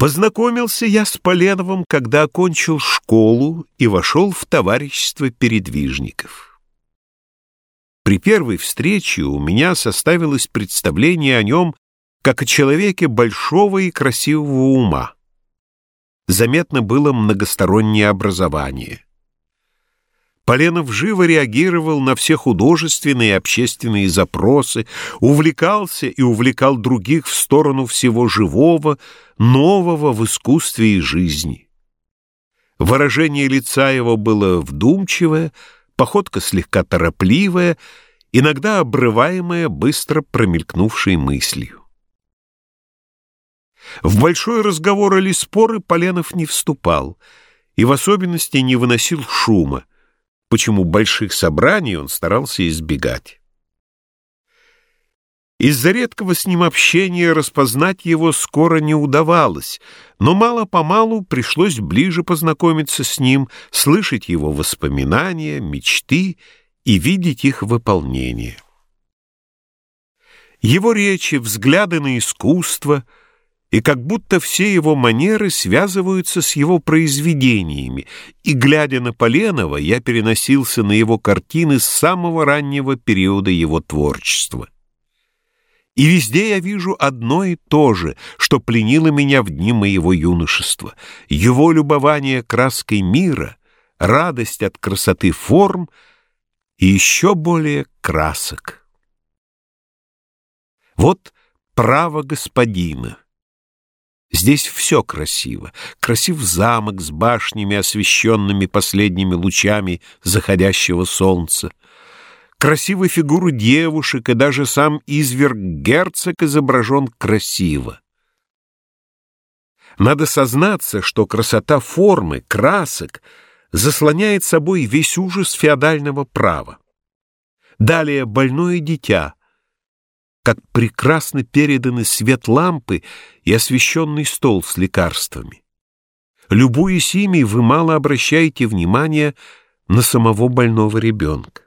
Познакомился я с Поленовым, когда окончил школу и вошел в товарищество передвижников. При первой встрече у меня составилось представление о нем как о человеке большого и красивого ума. Заметно было многостороннее образование. Поленов живо реагировал на все художественные и общественные запросы, увлекался и увлекал других в сторону всего живого, нового в искусстве и жизни. Выражение лица его было вдумчивое, походка слегка торопливая, иногда обрываемая быстро промелькнувшей мыслью. В большой разговор или споры Поленов не вступал и в особенности не выносил шума, почему больших собраний он старался избегать. Из-за редкого с ним общения распознать его скоро не удавалось, но мало-помалу пришлось ближе познакомиться с ним, слышать его воспоминания, мечты и видеть их выполнение. Его речи, взгляды на искусство — и как будто все его манеры связываются с его произведениями, и, глядя на Поленова, я переносился на его картины с самого раннего периода его творчества. И везде я вижу одно и то же, что пленило меня в дни моего юношества. Его любование краской мира, радость от красоты форм и еще более красок. Вот право господина. Здесь все красиво. Красив замок с башнями, освещенными последними лучами заходящего солнца. Красивы фигуры девушек, и даже сам изверг герцог изображен красиво. Надо сознаться, что красота формы, красок заслоняет собой весь ужас феодального права. Далее больное дитя — как прекрасно переданы свет лампы и освещенный стол с лекарствами. Любуясь ими, вы мало обращаете внимания на самого больного ребенка.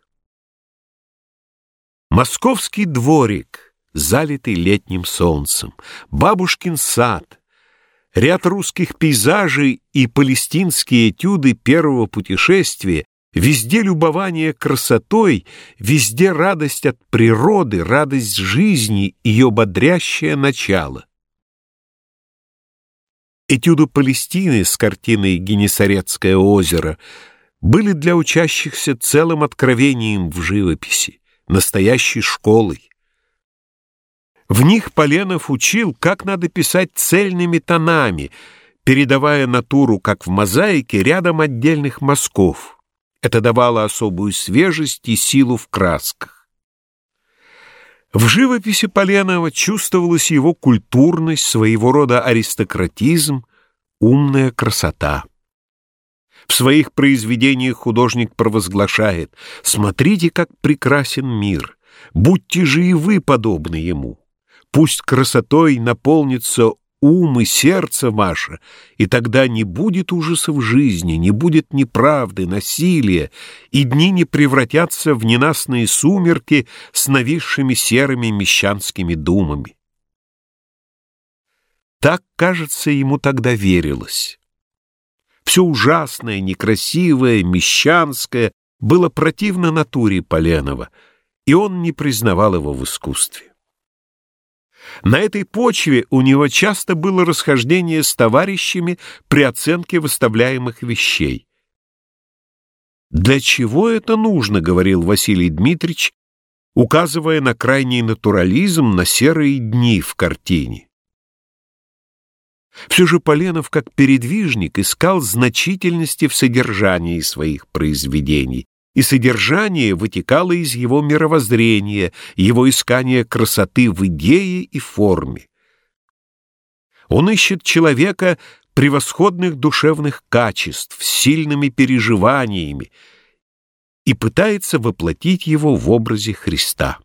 Московский дворик, залитый летним солнцем, бабушкин сад, ряд русских пейзажей и палестинские этюды первого путешествия Везде любование красотой, везде радость от природы, радость жизни, ее бодрящее начало. Этюды Палестины с картиной «Генесарецкое озеро» были для учащихся целым откровением в живописи, настоящей школой. В них Поленов учил, как надо писать цельными тонами, передавая натуру, как в мозаике, рядом отдельных мазков. Это давало особую свежесть и силу в красках. В живописи Поленова чувствовалась его культурность, своего рода аристократизм, умная красота. В своих произведениях художник провозглашает «Смотрите, как прекрасен мир! Будьте же и вы подобны ему! Пусть красотой наполнится ум и сердце ваше, и тогда не будет ужасов жизни, не будет неправды, насилия, и дни не превратятся в ненастные сумерки с нависшими серыми мещанскими думами. Так, кажется, ему тогда верилось. Все ужасное, некрасивое, мещанское было противно натуре Поленова, и он не признавал его в искусстве. На этой почве у него часто было расхождение с товарищами при оценке выставляемых вещей. «Для чего это нужно?» — говорил Василий Дмитриевич, указывая на крайний натурализм, на серые дни в картине. Все же Поленов, как передвижник, искал значительности в содержании своих произведений, и содержание вытекало из его мировоззрения, его искания красоты в идее и форме. Он ищет человека превосходных душевных качеств, с сильными переживаниями и пытается воплотить его в образе Христа.